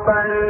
يبلغون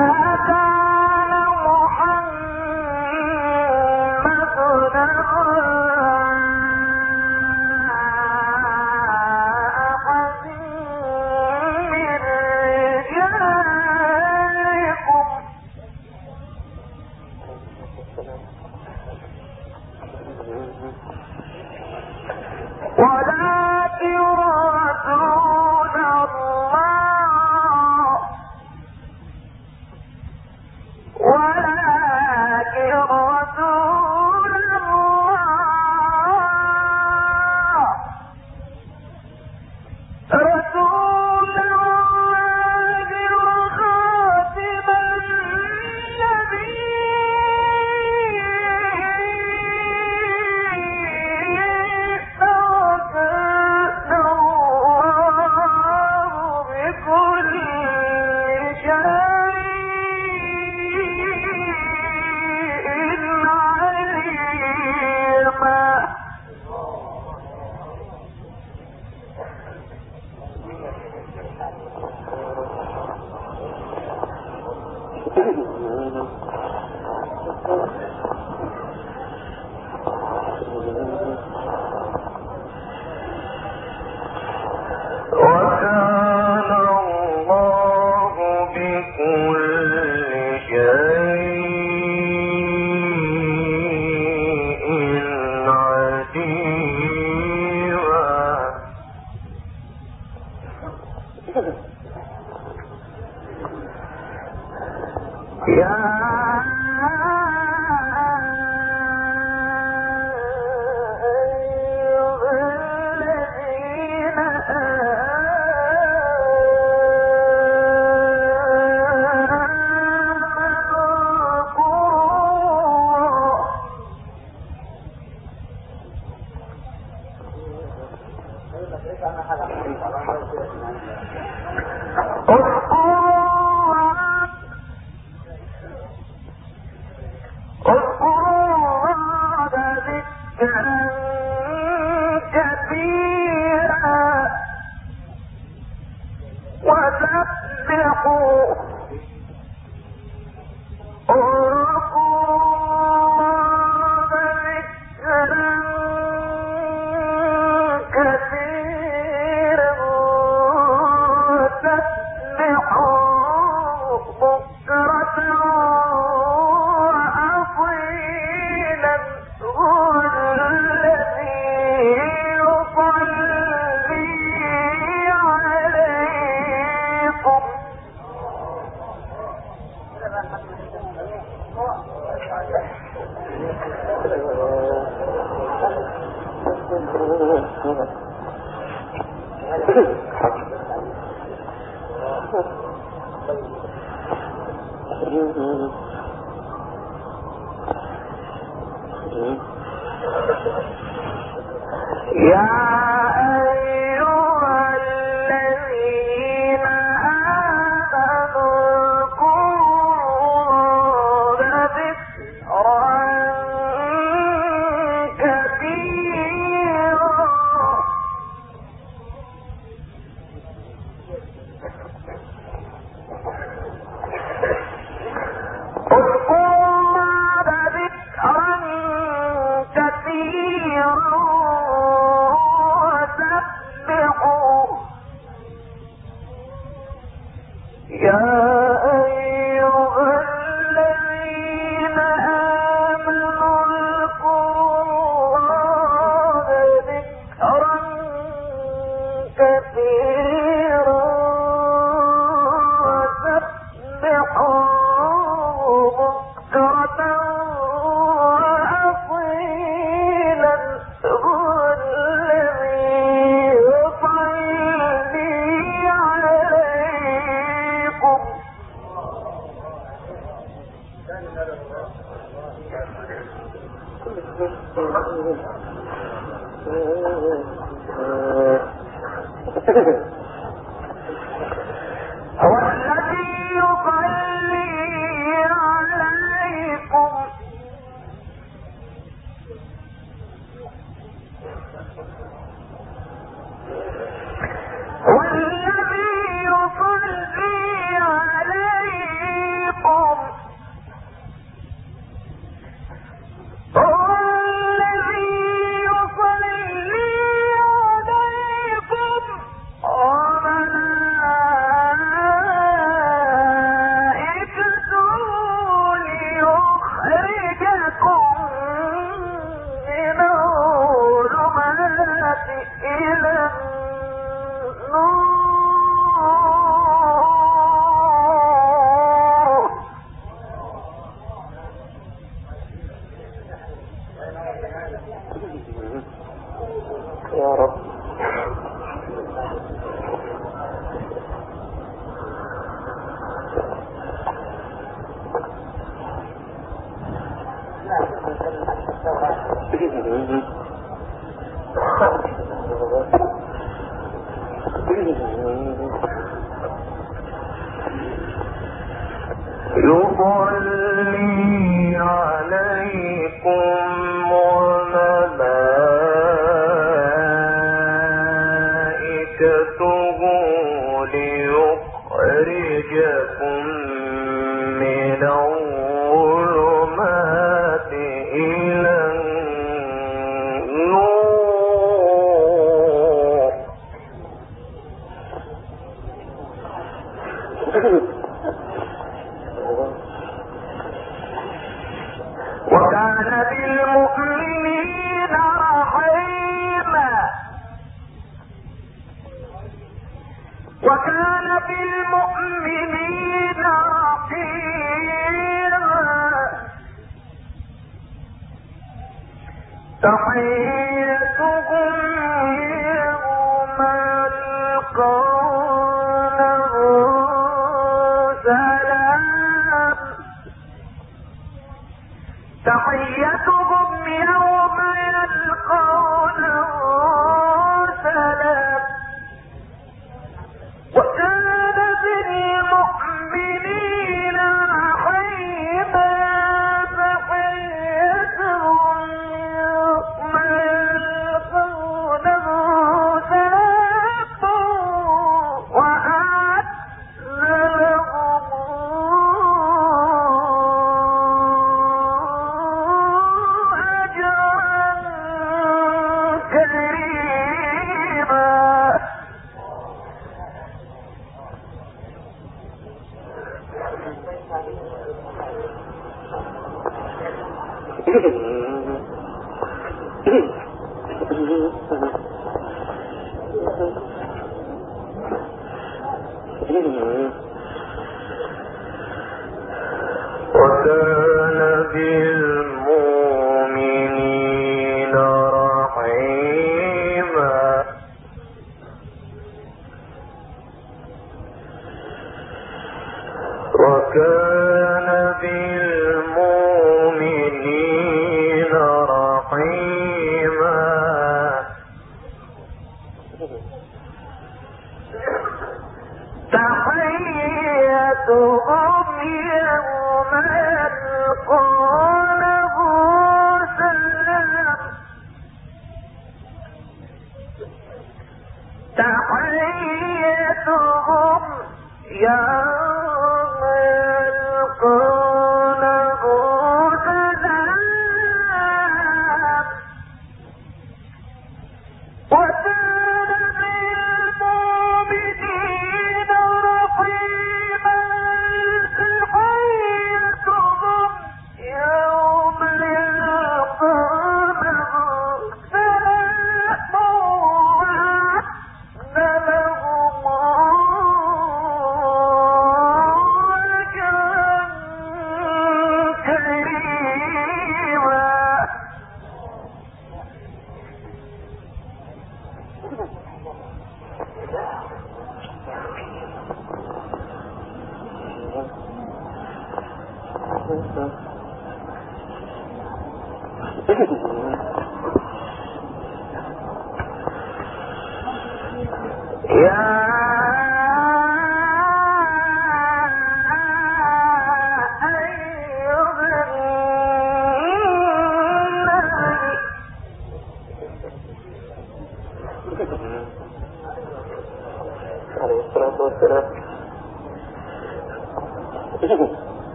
أتى Thank you. கொடுத்து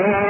Yeah.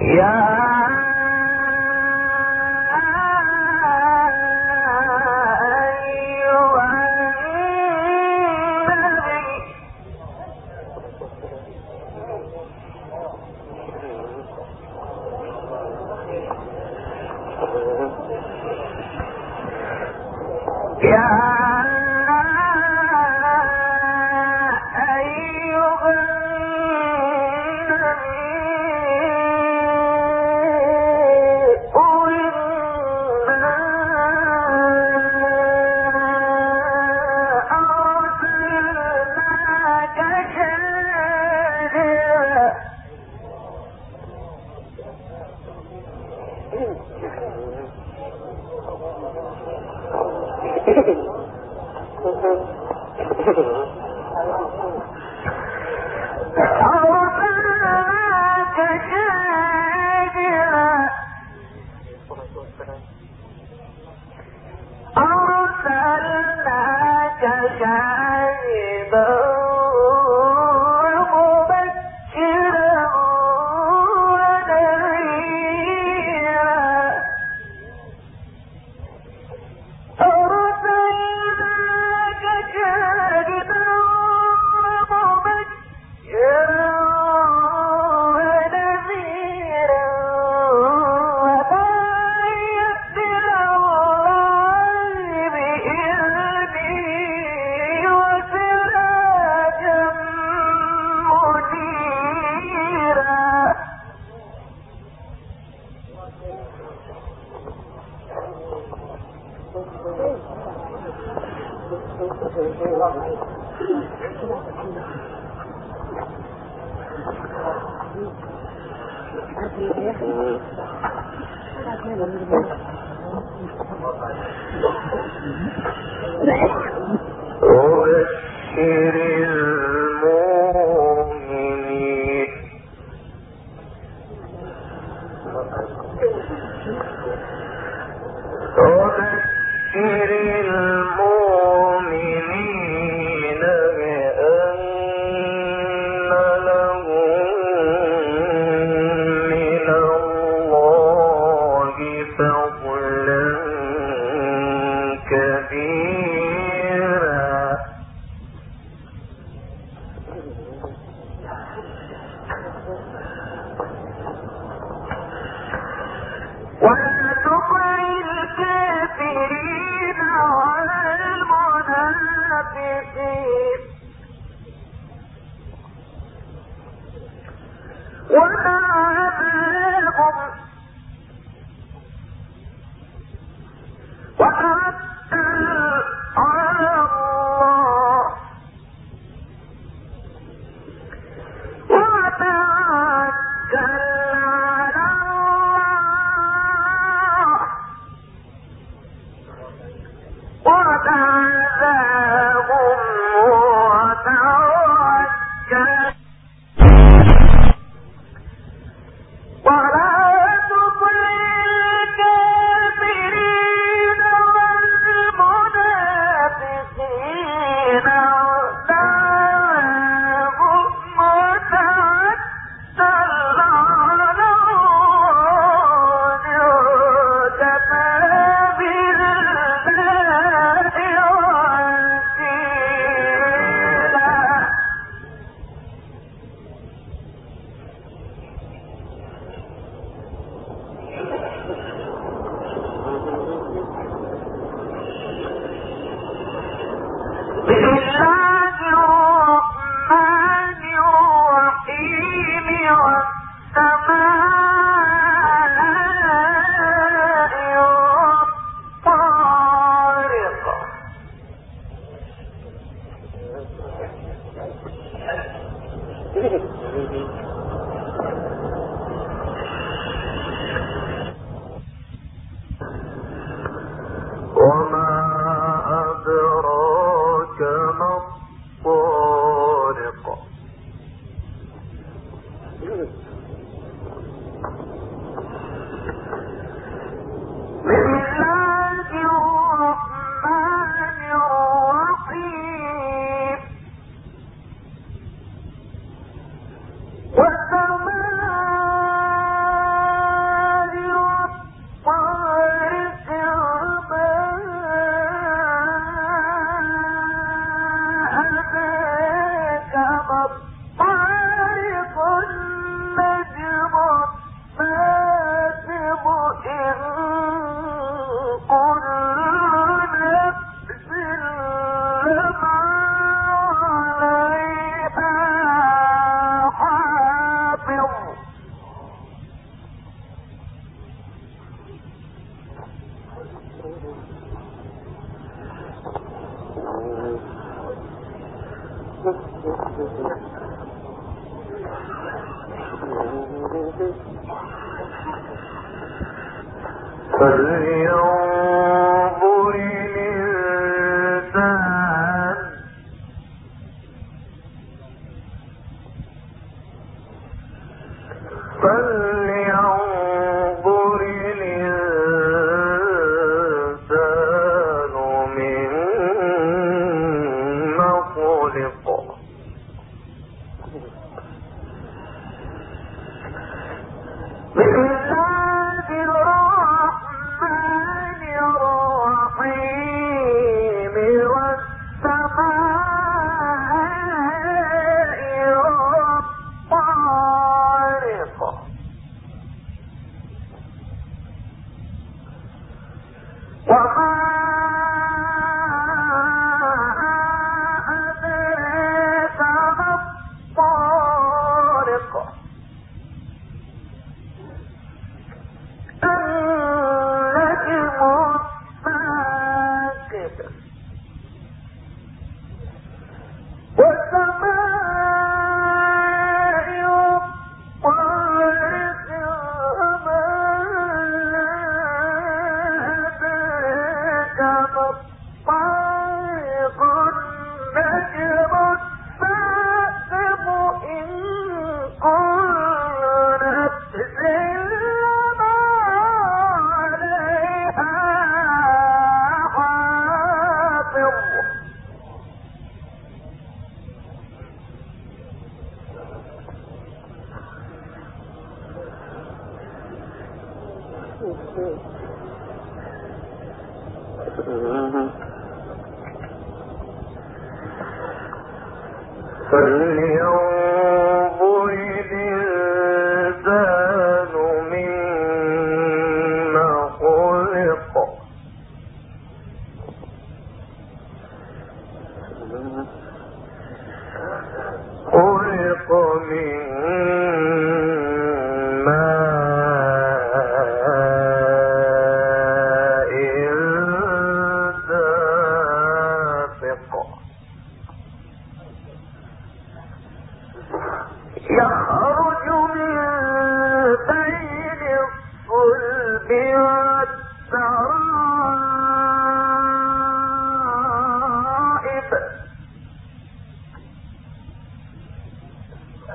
يا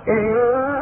إن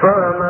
firm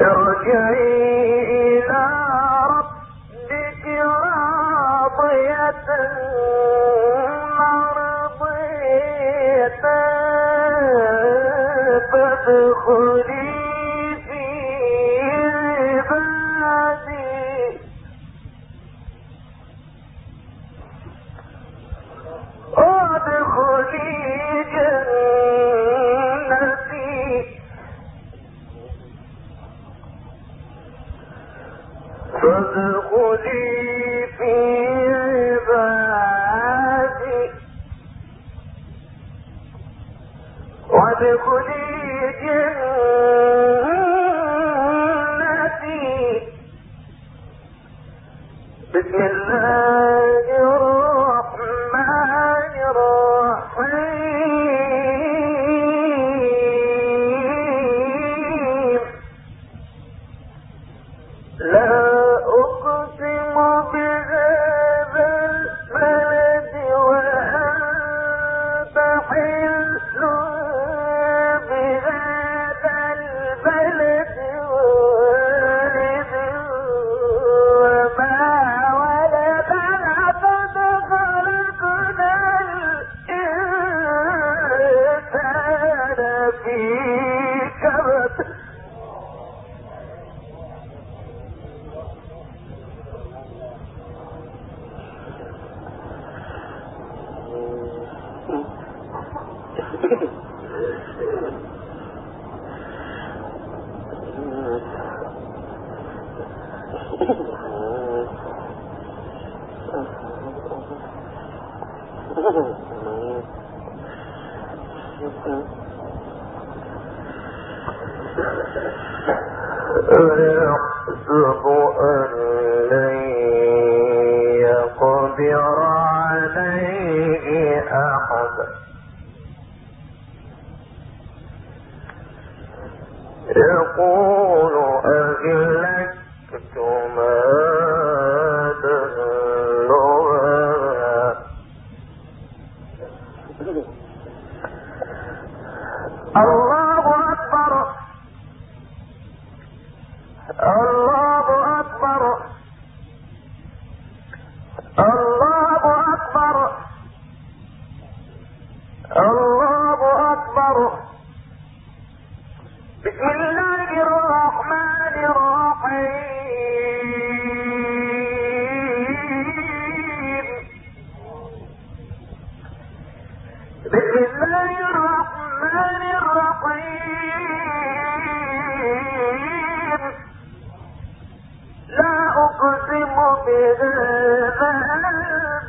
ارجعي.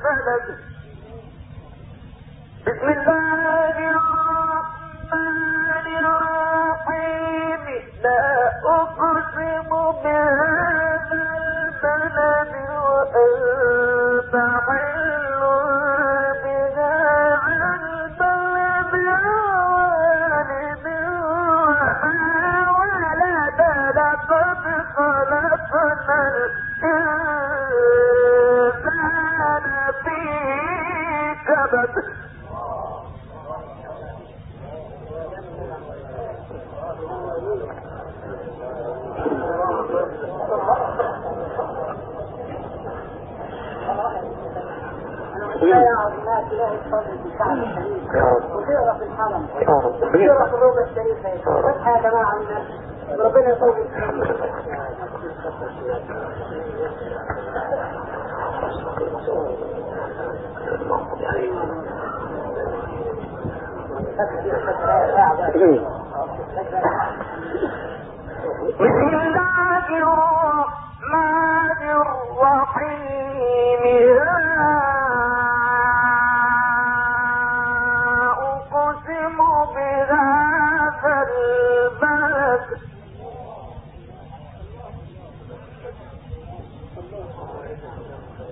بهذا وسيرة في الحرم وسيرة في الروضة الشريفة فتح يا رب ربنا رب بسم الله الرحمن الرحيم.